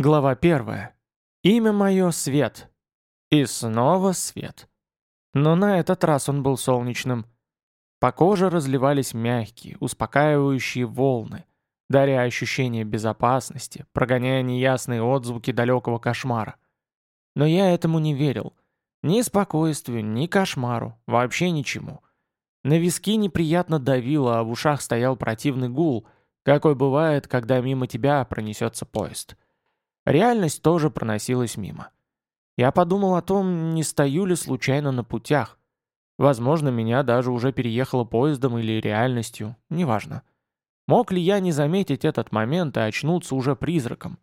Глава первая. Имя мое — Свет. И снова Свет. Но на этот раз он был солнечным. По коже разливались мягкие, успокаивающие волны, даря ощущение безопасности, прогоняя неясные отзвуки далекого кошмара. Но я этому не верил. Ни спокойствию, ни кошмару, вообще ничему. На виски неприятно давило, а в ушах стоял противный гул, какой бывает, когда мимо тебя пронесется поезд. — Реальность тоже проносилась мимо. Я подумал о том, не стою ли случайно на путях. Возможно, меня даже уже переехало поездом или реальностью, неважно. Мог ли я не заметить этот момент и очнуться уже призраком?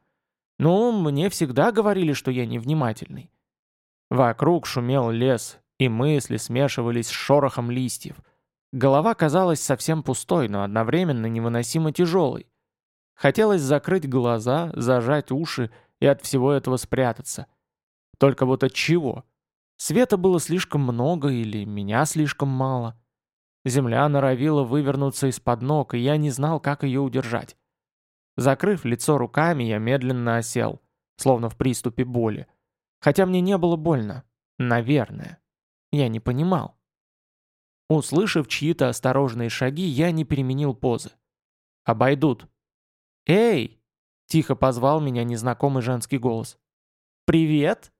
Ну, мне всегда говорили, что я невнимательный. Вокруг шумел лес, и мысли смешивались с шорохом листьев. Голова казалась совсем пустой, но одновременно невыносимо тяжелой. Хотелось закрыть глаза, зажать уши и от всего этого спрятаться. Только вот от чего? Света было слишком много или меня слишком мало? Земля норовила вывернуться из-под ног, и я не знал, как ее удержать. Закрыв лицо руками, я медленно осел, словно в приступе боли. Хотя мне не было больно. Наверное. Я не понимал. Услышав чьи-то осторожные шаги, я не переменил позы. «Обойдут», «Эй!» — тихо позвал меня незнакомый женский голос. «Привет!»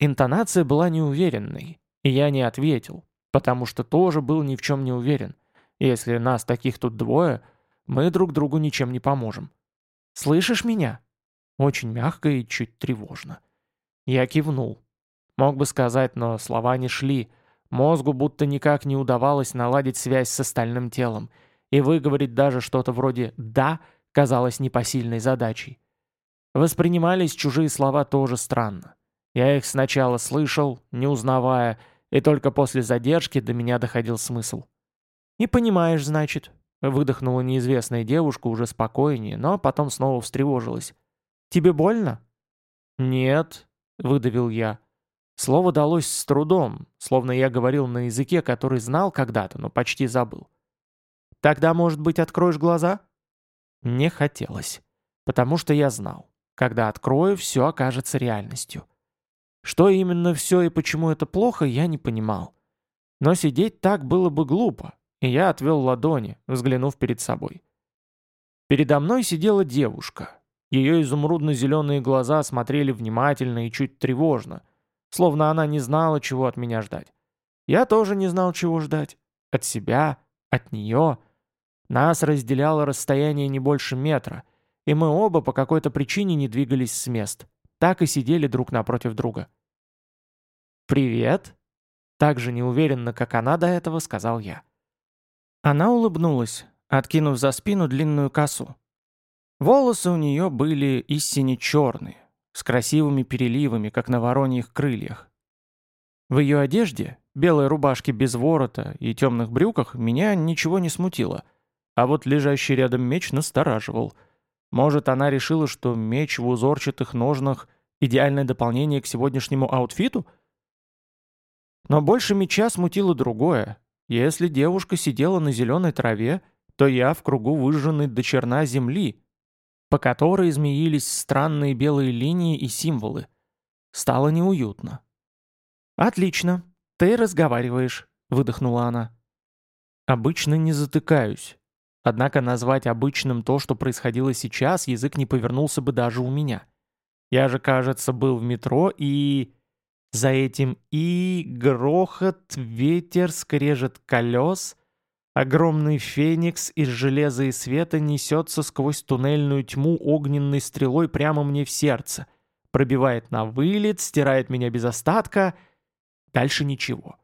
Интонация была неуверенной, и я не ответил, потому что тоже был ни в чем не уверен. Если нас таких тут двое, мы друг другу ничем не поможем. «Слышишь меня?» Очень мягко и чуть тревожно. Я кивнул. Мог бы сказать, но слова не шли. Мозгу будто никак не удавалось наладить связь с остальным телом. И выговорить даже что-то вроде «да» казалось непосильной задачей. Воспринимались чужие слова тоже странно. Я их сначала слышал, не узнавая, и только после задержки до меня доходил смысл. «Не понимаешь, значит», — выдохнула неизвестная девушка уже спокойнее, но потом снова встревожилась. «Тебе больно?» «Нет», — выдавил я. Слово далось с трудом, словно я говорил на языке, который знал когда-то, но почти забыл. «Тогда, может быть, откроешь глаза?» Не хотелось. Потому что я знал. Когда открою, все окажется реальностью. Что именно все и почему это плохо, я не понимал. Но сидеть так было бы глупо, и я отвел ладони, взглянув перед собой. Передо мной сидела девушка. Ее изумрудно-зеленые глаза смотрели внимательно и чуть тревожно, словно она не знала, чего от меня ждать. Я тоже не знал, чего ждать. От себя, от нее — нас разделяло расстояние не больше метра, и мы оба по какой-то причине не двигались с мест. Так и сидели друг напротив друга. «Привет!» Так же неуверенно, как она до этого, сказал я. Она улыбнулась, откинув за спину длинную косу. Волосы у нее были истине черные, с красивыми переливами, как на вороньих крыльях. В ее одежде, белой рубашке без ворота и темных брюках, меня ничего не смутило — а вот лежащий рядом меч настораживал. Может, она решила, что меч в узорчатых ножнах — идеальное дополнение к сегодняшнему аутфиту? Но больше меча смутило другое. Если девушка сидела на зеленой траве, то я в кругу выжженной до черна земли, по которой измеились странные белые линии и символы. Стало неуютно. «Отлично, ты разговариваешь», — выдохнула она. «Обычно не затыкаюсь», Однако назвать обычным то, что происходило сейчас, язык не повернулся бы даже у меня. Я же, кажется, был в метро и... За этим и грохот, ветер, скрежет колес. Огромный феникс из железа и света несется сквозь туннельную тьму огненной стрелой прямо мне в сердце. Пробивает на вылет, стирает меня без остатка. Дальше ничего.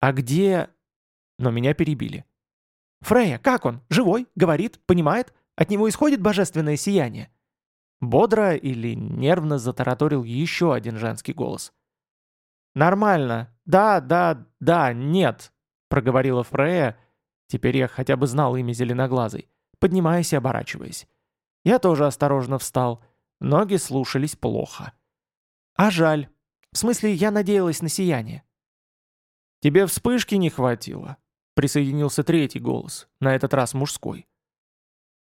А где... Но меня перебили. «Фрея, как он? Живой? Говорит? Понимает? От него исходит божественное сияние?» Бодро или нервно затараторил еще один женский голос. «Нормально. Да, да, да, нет», — проговорила Фрея. Теперь я хотя бы знал имя зеленоглазой, поднимаясь и оборачиваясь. Я тоже осторожно встал. Ноги слушались плохо. «А жаль. В смысле, я надеялась на сияние». «Тебе вспышки не хватило?» Присоединился третий голос, на этот раз мужской.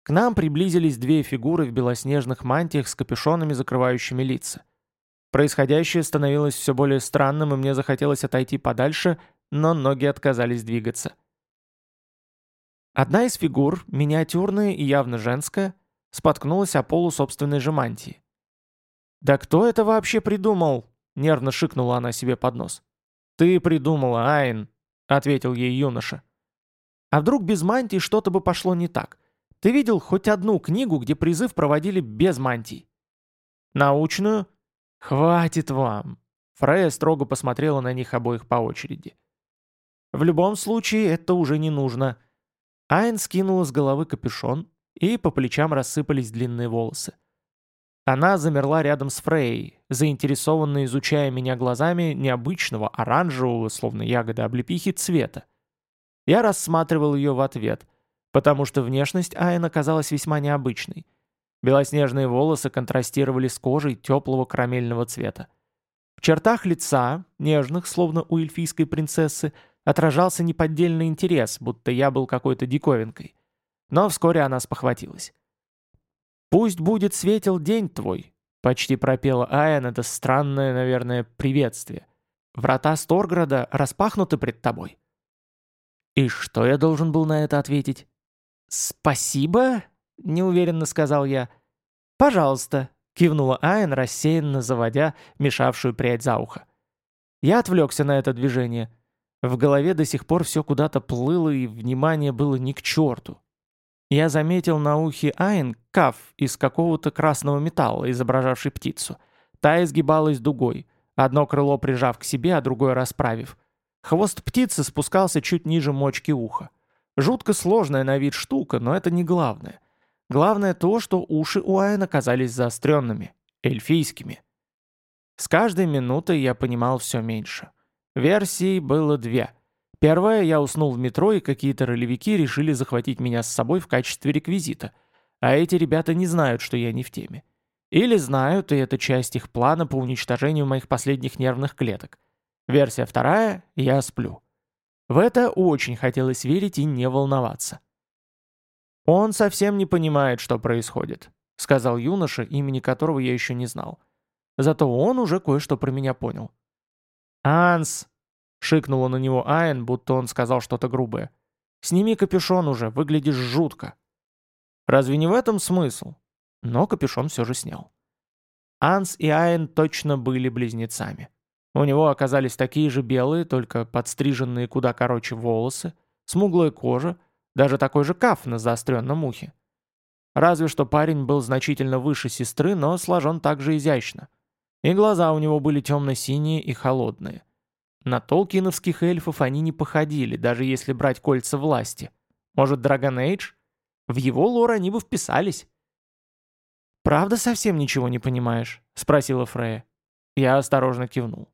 К нам приблизились две фигуры в белоснежных мантиях с капюшонами, закрывающими лица. Происходящее становилось все более странным, и мне захотелось отойти подальше, но ноги отказались двигаться. Одна из фигур, миниатюрная и явно женская, споткнулась о полу собственной же мантии. «Да кто это вообще придумал?» — нервно шикнула она себе под нос. «Ты придумала, Айн», — ответил ей юноша. «А вдруг без мантии что-то бы пошло не так? Ты видел хоть одну книгу, где призыв проводили без мантий?» «Научную?» «Хватит вам!» Фрея строго посмотрела на них обоих по очереди. «В любом случае, это уже не нужно». Айн скинула с головы капюшон, и по плечам рассыпались длинные волосы. Она замерла рядом с Фрейей, заинтересованно изучая меня глазами необычного оранжевого, словно ягода облепихи, цвета. Я рассматривал ее в ответ, потому что внешность Айн оказалась весьма необычной. Белоснежные волосы контрастировали с кожей теплого карамельного цвета. В чертах лица, нежных, словно у эльфийской принцессы, отражался неподдельный интерес, будто я был какой-то диковинкой. Но вскоре она спохватилась. «Пусть будет светел день твой», — почти пропела Аян это странное, наверное, приветствие. «Врата Сторграда распахнуты пред тобой». И что я должен был на это ответить? «Спасибо?» — неуверенно сказал я. «Пожалуйста», — кивнула Айн, рассеянно заводя мешавшую прядь за ухо. Я отвлекся на это движение. В голове до сих пор все куда-то плыло, и внимание было ни к черту. Я заметил на ухе Айн каф из какого-то красного металла, изображавший птицу. Та изгибалась дугой, одно крыло прижав к себе, а другое расправив. Хвост птицы спускался чуть ниже мочки уха. Жутко сложная на вид штука, но это не главное. Главное то, что уши у Айн оказались заостренными, эльфийскими. С каждой минутой я понимал все меньше. Версий было две — Первое, я уснул в метро, и какие-то ролевики решили захватить меня с собой в качестве реквизита. А эти ребята не знают, что я не в теме. Или знают, и это часть их плана по уничтожению моих последних нервных клеток. Версия вторая — я сплю. В это очень хотелось верить и не волноваться. «Он совсем не понимает, что происходит», — сказал юноша, имени которого я еще не знал. Зато он уже кое-что про меня понял. «Анс!» Шикнула на него Айн, будто он сказал что-то грубое. «Сними капюшон уже, выглядишь жутко». Разве не в этом смысл? Но капюшон все же снял. Анс и Айн точно были близнецами. У него оказались такие же белые, только подстриженные куда короче волосы, смуглая кожа, даже такой же каф на заостренном ухе. Разве что парень был значительно выше сестры, но сложен также изящно. И глаза у него были темно-синие и холодные. На толкиновских эльфов они не походили, даже если брать кольца власти. Может, Драгон Эйдж? В его лор они бы вписались. «Правда совсем ничего не понимаешь?» — спросила Фрея. Я осторожно кивнул.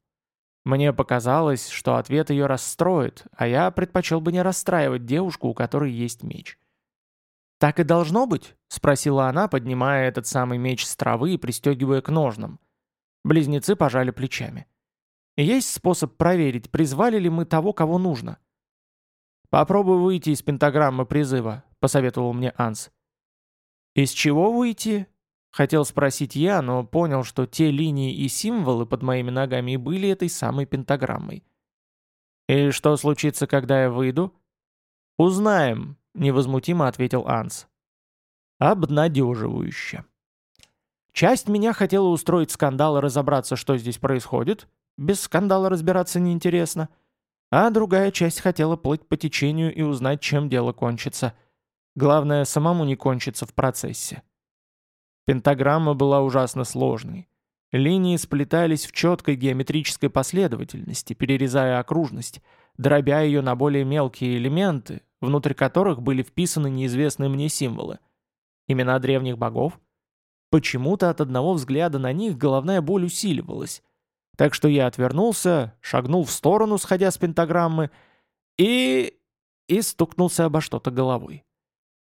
Мне показалось, что ответ ее расстроит, а я предпочел бы не расстраивать девушку, у которой есть меч. «Так и должно быть?» — спросила она, поднимая этот самый меч с травы и пристегивая к ножнам. Близнецы пожали плечами. Есть способ проверить, призвали ли мы того, кого нужно. «Попробуй выйти из пентаграммы призыва», — посоветовал мне Анс. «Из чего выйти?» — хотел спросить я, но понял, что те линии и символы под моими ногами были этой самой пентаграммой. «И что случится, когда я выйду?» «Узнаем», — невозмутимо ответил Анс. «Обнадеживающе». Часть меня хотела устроить скандал и разобраться, что здесь происходит, без скандала разбираться неинтересно. А другая часть хотела плыть по течению и узнать, чем дело кончится. Главное, самому не кончится в процессе. Пентаграмма была ужасно сложной. Линии сплетались в четкой геометрической последовательности, перерезая окружность, дробя ее на более мелкие элементы, внутрь которых были вписаны неизвестные мне символы. Имена древних богов? Почему-то от одного взгляда на них головная боль усиливалась, так что я отвернулся, шагнул в сторону, сходя с пентаграммы, и... и стукнулся обо что-то головой.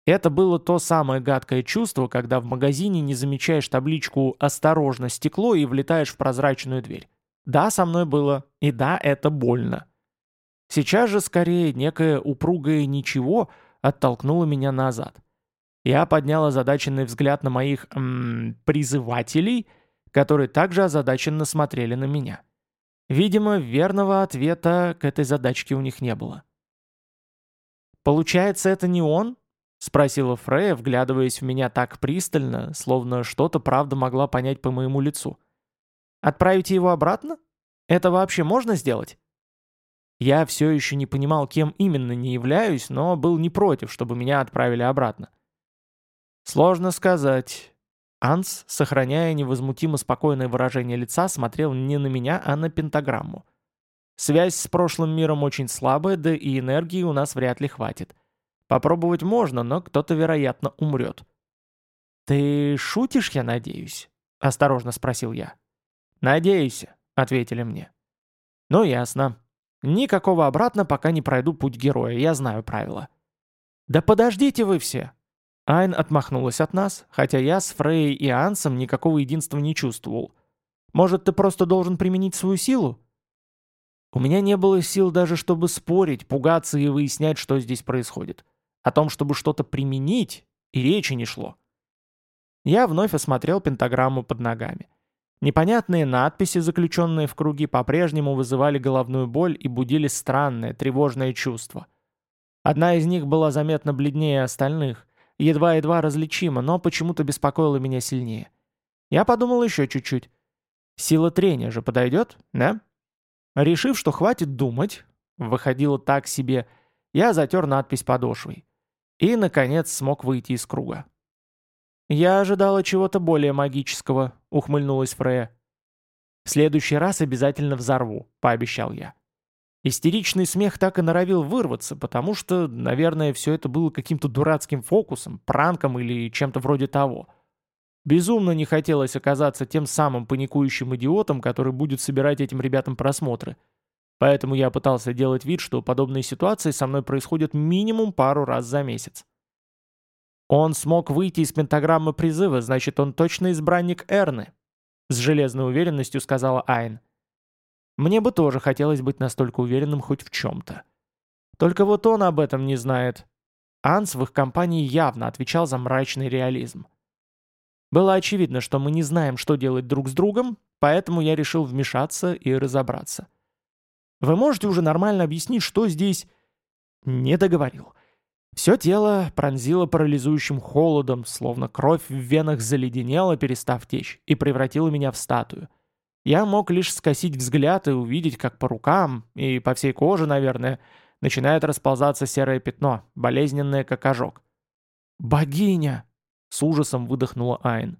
Это было то самое гадкое чувство, когда в магазине не замечаешь табличку «Осторожно, стекло» и влетаешь в прозрачную дверь. Да, со мной было, и да, это больно. Сейчас же скорее некое упругое ничего оттолкнуло меня назад. Я поднял озадаченный взгляд на моих м, призывателей, которые также озадаченно смотрели на меня. Видимо, верного ответа к этой задачке у них не было. «Получается, это не он?» — спросила Фрея, вглядываясь в меня так пристально, словно что-то правда могла понять по моему лицу. «Отправите его обратно? Это вообще можно сделать?» Я все еще не понимал, кем именно не являюсь, но был не против, чтобы меня отправили обратно. Сложно сказать. Анс, сохраняя невозмутимо спокойное выражение лица, смотрел не на меня, а на пентаграмму. Связь с прошлым миром очень слабая, да и энергии у нас вряд ли хватит. Попробовать можно, но кто-то, вероятно, умрет. «Ты шутишь, я надеюсь?» — осторожно спросил я. «Надеюсь», — ответили мне. «Ну, ясно. Никакого обратно, пока не пройду путь героя, я знаю правила». «Да подождите вы все!» Айн отмахнулась от нас, хотя я с Фрей и Ансом никакого единства не чувствовал. «Может, ты просто должен применить свою силу?» У меня не было сил даже, чтобы спорить, пугаться и выяснять, что здесь происходит. О том, чтобы что-то применить, и речи не шло. Я вновь осмотрел пентаграмму под ногами. Непонятные надписи, заключенные в круги, по-прежнему вызывали головную боль и будили странное, тревожное чувство. Одна из них была заметно бледнее остальных, едва-едва различима, но почему-то беспокоила меня сильнее. Я подумал еще чуть-чуть. Сила трения же подойдет, да? Решив, что хватит думать, выходило так себе, я затер надпись подошвой. И, наконец, смог выйти из круга. «Я ожидала чего-то более магического», — ухмыльнулась Фрея. «В следующий раз обязательно взорву», — пообещал я. Истеричный смех так и норовил вырваться, потому что, наверное, все это было каким-то дурацким фокусом, пранком или чем-то вроде того. Безумно не хотелось оказаться тем самым паникующим идиотом, который будет собирать этим ребятам просмотры. Поэтому я пытался делать вид, что подобные ситуации со мной происходят минимум пару раз за месяц. Он смог выйти из пентаграммы призыва, значит, он точно избранник Эрны, с железной уверенностью сказала Айн. Мне бы тоже хотелось быть настолько уверенным хоть в чем-то. Только вот он об этом не знает. Анс в их компании явно отвечал за мрачный реализм. Было очевидно, что мы не знаем, что делать друг с другом, поэтому я решил вмешаться и разобраться. Вы можете уже нормально объяснить, что здесь... Не договорил. Все тело пронзило парализующим холодом, словно кровь в венах заледенела, перестав течь, и превратила меня в статую. Я мог лишь скосить взгляд и увидеть, как по рукам и по всей коже, наверное, начинает расползаться серое пятно, болезненное как ожог. «Богиня!» — с ужасом выдохнула Айн.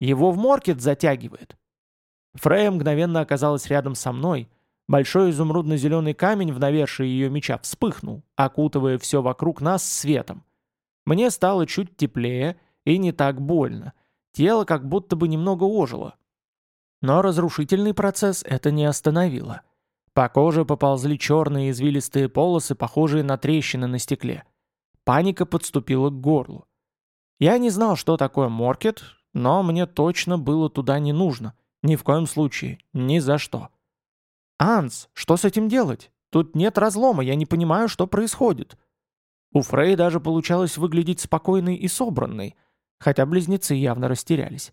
«Его в моркет затягивает». Фрея мгновенно оказалась рядом со мной. Большой изумрудно-зеленый камень в навершии ее меча вспыхнул, окутывая все вокруг нас светом. Мне стало чуть теплее и не так больно. Тело как будто бы немного ожило. Но разрушительный процесс это не остановило. По коже поползли черные извилистые полосы, похожие на трещины на стекле. Паника подступила к горлу. Я не знал, что такое моркет, но мне точно было туда не нужно. Ни в коем случае, ни за что. «Анс, что с этим делать? Тут нет разлома, я не понимаю, что происходит». У Фрей даже получалось выглядеть спокойной и собранной, хотя близнецы явно растерялись.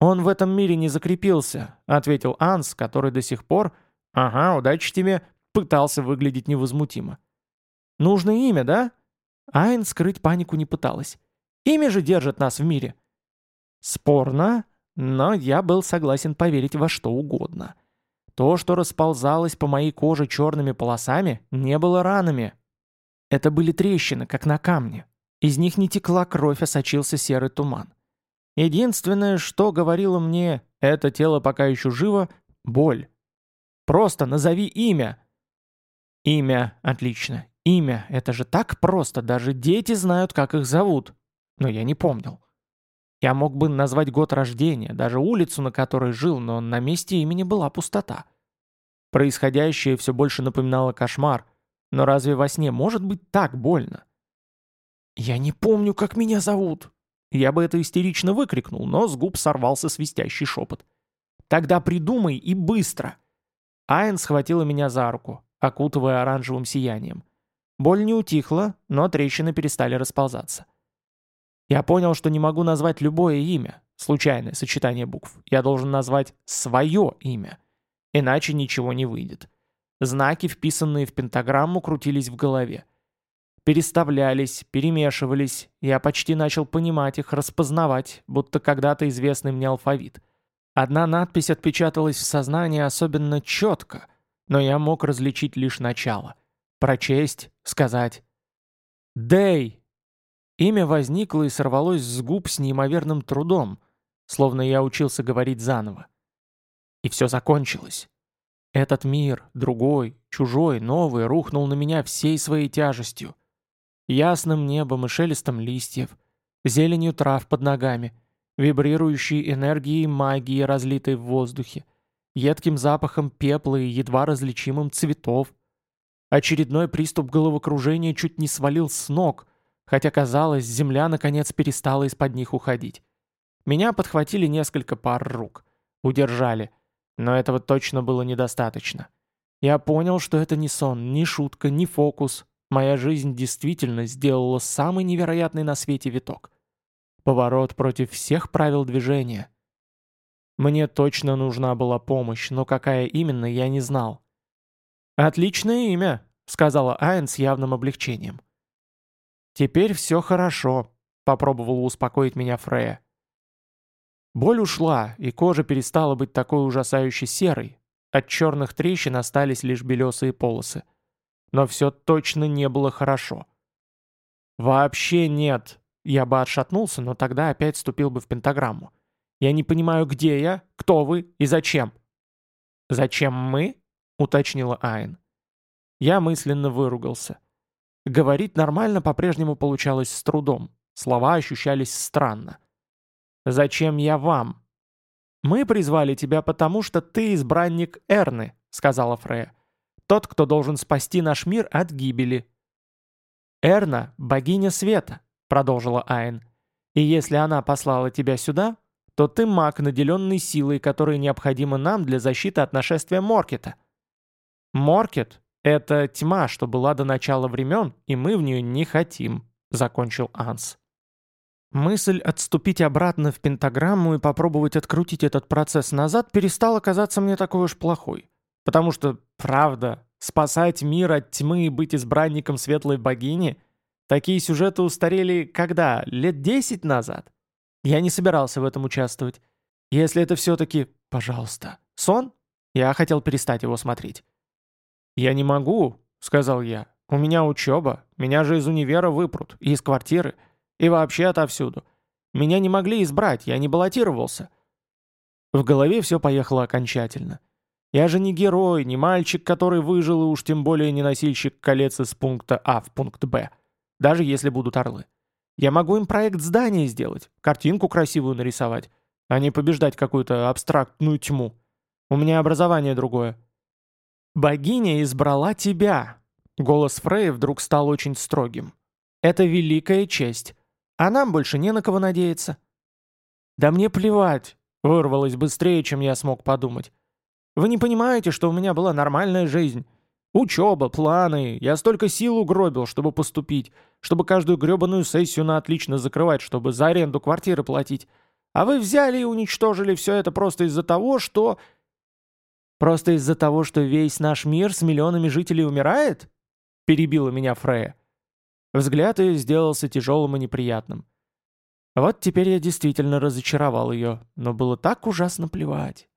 «Он в этом мире не закрепился», — ответил Анс, который до сих пор, «Ага, удачи тебе», пытался выглядеть невозмутимо. «Нужно имя, да?» Айн скрыть панику не пыталась. «Имя же держит нас в мире». Спорно, но я был согласен поверить во что угодно. То, что расползалось по моей коже черными полосами, не было ранами. Это были трещины, как на камне. Из них не текла кровь, а сочился серый туман. Единственное, что говорило мне «это тело пока еще живо» — боль. Просто назови имя. Имя, отлично. Имя, это же так просто, даже дети знают, как их зовут. Но я не помнил. Я мог бы назвать год рождения, даже улицу, на которой жил, но на месте имени была пустота. Происходящее все больше напоминало кошмар. Но разве во сне может быть так больно? «Я не помню, как меня зовут», я бы это истерично выкрикнул, но с губ сорвался свистящий шепот. «Тогда придумай и быстро!» Айн схватила меня за руку, окутывая оранжевым сиянием. Боль не утихла, но трещины перестали расползаться. Я понял, что не могу назвать любое имя, случайное сочетание букв. Я должен назвать свое имя. Иначе ничего не выйдет. Знаки, вписанные в пентаграмму, крутились в голове. Переставлялись, перемешивались, я почти начал понимать их, распознавать, будто когда-то известный мне алфавит. Одна надпись отпечаталась в сознании особенно четко, но я мог различить лишь начало. Прочесть, сказать. «Дэй!» Имя возникло и сорвалось с губ с неимоверным трудом, словно я учился говорить заново. И все закончилось. Этот мир, другой, чужой, новый, рухнул на меня всей своей тяжестью. Ясным небом и шелестом листьев, зеленью трав под ногами, вибрирующей энергией магии, разлитой в воздухе, едким запахом пепла и едва различимым цветов. Очередной приступ головокружения чуть не свалил с ног, хотя, казалось, земля наконец перестала из-под них уходить. Меня подхватили несколько пар рук. Удержали. Но этого точно было недостаточно. Я понял, что это не сон, не шутка, не фокус, моя жизнь действительно сделала самый невероятный на свете виток. Поворот против всех правил движения. Мне точно нужна была помощь, но какая именно, я не знал. «Отличное имя», — сказала Айн с явным облегчением. «Теперь все хорошо», — попробовала успокоить меня Фрея. Боль ушла, и кожа перестала быть такой ужасающе серой. От черных трещин остались лишь белесые полосы но все точно не было хорошо. «Вообще нет!» Я бы отшатнулся, но тогда опять вступил бы в пентаграмму. «Я не понимаю, где я, кто вы и зачем?» «Зачем мы?» — уточнила Айн. Я мысленно выругался. Говорить нормально по-прежнему получалось с трудом. Слова ощущались странно. «Зачем я вам?» «Мы призвали тебя потому, что ты избранник Эрны», — сказала Фрея. Тот, кто должен спасти наш мир от гибели. «Эрна — богиня света», — продолжила Айн. «И если она послала тебя сюда, то ты маг, наделенный силой, которая необходима нам для защиты от нашествия Моркета». «Моркет — это тьма, что была до начала времен, и мы в нее не хотим», — закончил Анс. Мысль отступить обратно в пентаграмму и попробовать открутить этот процесс назад перестала казаться мне такой уж плохой. Потому что, правда, спасать мир от тьмы и быть избранником светлой богини – такие сюжеты устарели когда? Лет десять назад? Я не собирался в этом участвовать. Если это все-таки, пожалуйста, сон, я хотел перестать его смотреть. «Я не могу», — сказал я. «У меня учеба, меня же из универа выпрут, и из квартиры, и вообще отовсюду. Меня не могли избрать, я не баллотировался». В голове все поехало окончательно. Я же не герой, не мальчик, который выжил, и уж тем более не носильщик колец из пункта А в пункт Б. Даже если будут орлы. Я могу им проект здания сделать, картинку красивую нарисовать, а не побеждать какую-то абстрактную тьму. У меня образование другое. «Богиня избрала тебя!» Голос Фрея вдруг стал очень строгим. «Это великая честь. А нам больше не на кого надеяться». «Да мне плевать!» Вырвалось быстрее, чем я смог подумать. Вы не понимаете, что у меня была нормальная жизнь. Учеба, планы. Я столько сил угробил, чтобы поступить, чтобы каждую гребаную сессию на отлично закрывать, чтобы за аренду квартиры платить. А вы взяли и уничтожили все это просто из-за того, что... Просто из-за того, что весь наш мир с миллионами жителей умирает? Перебила меня Фрея. Взгляд ее сделался тяжелым и неприятным. Вот теперь я действительно разочаровал ее, но было так ужасно плевать.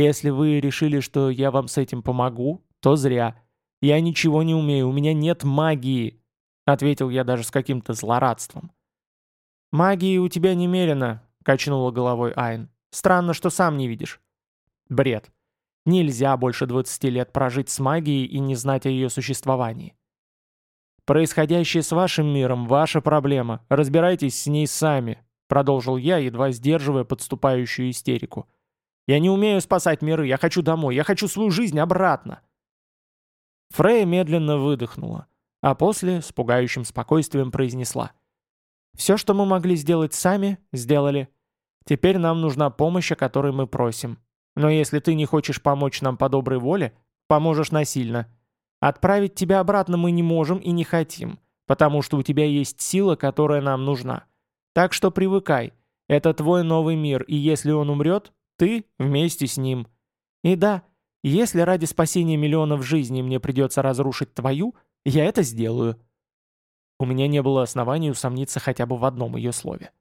Если вы решили, что я вам с этим помогу, то зря. Я ничего не умею, у меня нет магии», — ответил я даже с каким-то злорадством. «Магии у тебя немерено», — качнула головой Айн. «Странно, что сам не видишь». «Бред. Нельзя больше 20 лет прожить с магией и не знать о ее существовании». «Происходящее с вашим миром — ваша проблема. Разбирайтесь с ней сами», — продолжил я, едва сдерживая подступающую истерику. Я не умею спасать миры, я хочу домой, я хочу свою жизнь обратно. Фрея медленно выдохнула, а после с пугающим спокойствием произнесла. «Все, что мы могли сделать сами, сделали. Теперь нам нужна помощь, о которой мы просим. Но если ты не хочешь помочь нам по доброй воле, поможешь насильно. Отправить тебя обратно мы не можем и не хотим, потому что у тебя есть сила, которая нам нужна. Так что привыкай. Это твой новый мир, и если он умрет, ты вместе с ним. И да, если ради спасения миллионов жизней мне придется разрушить твою, я это сделаю». У меня не было оснований усомниться хотя бы в одном ее слове.